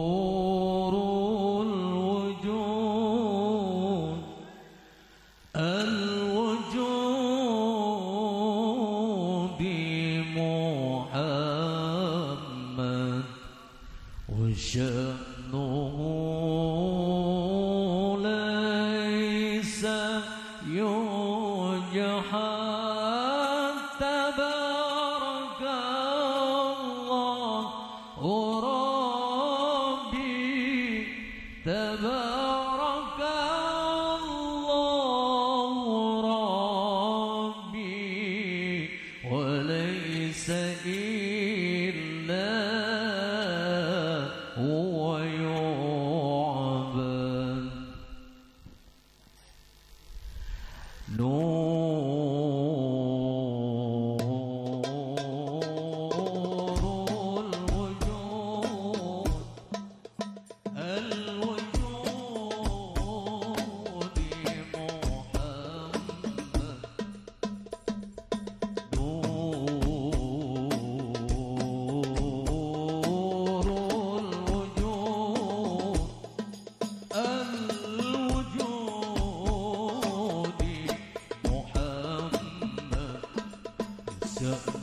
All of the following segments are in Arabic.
نور الوجود الوجود محمد وشأنه Yeah.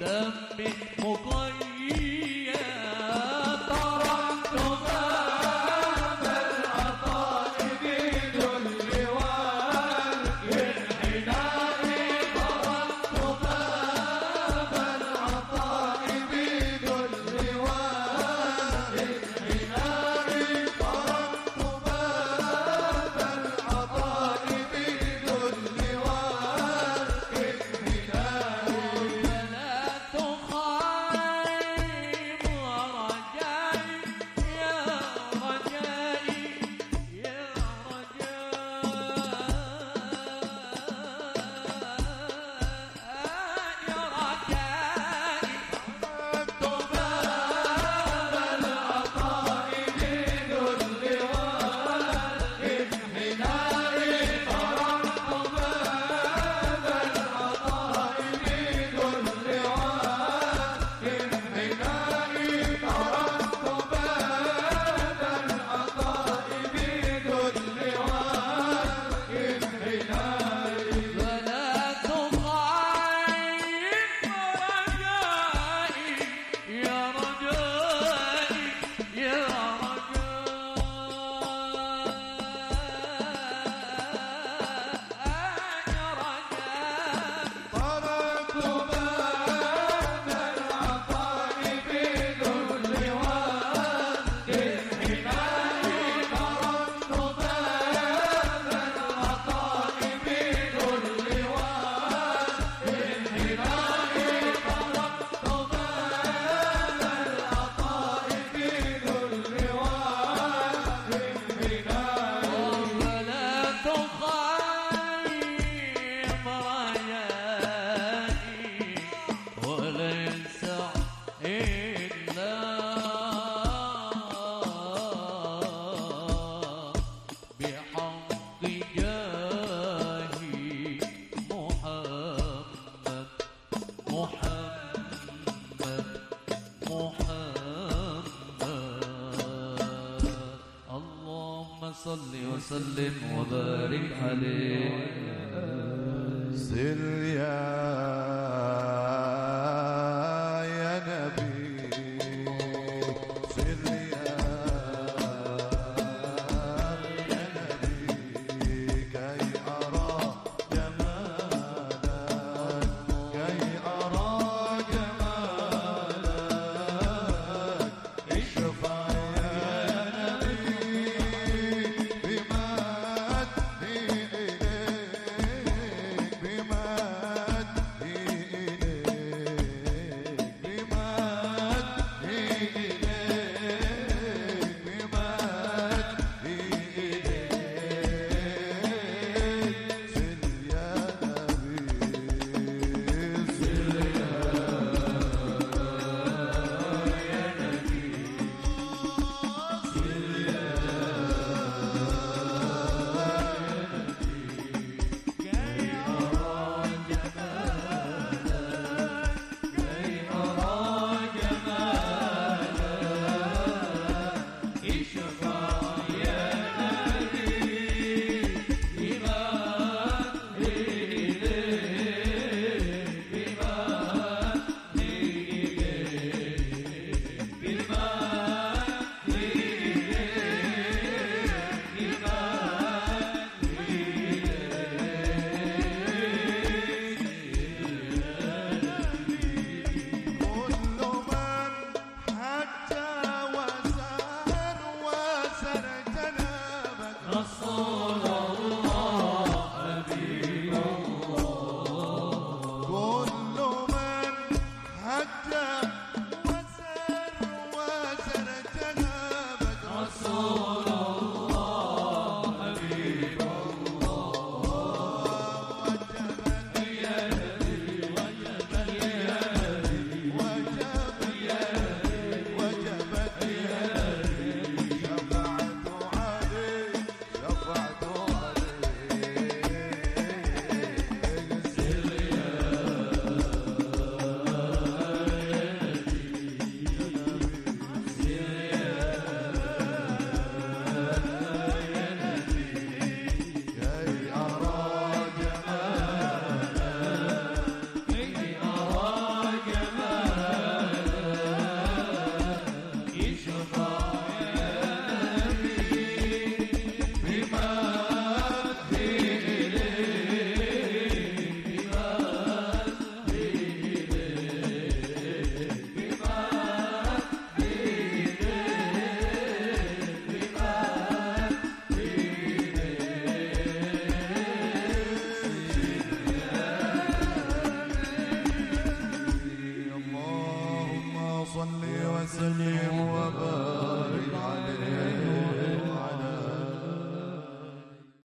đêm biệt một lối صل وسلم وبارك عليه. سر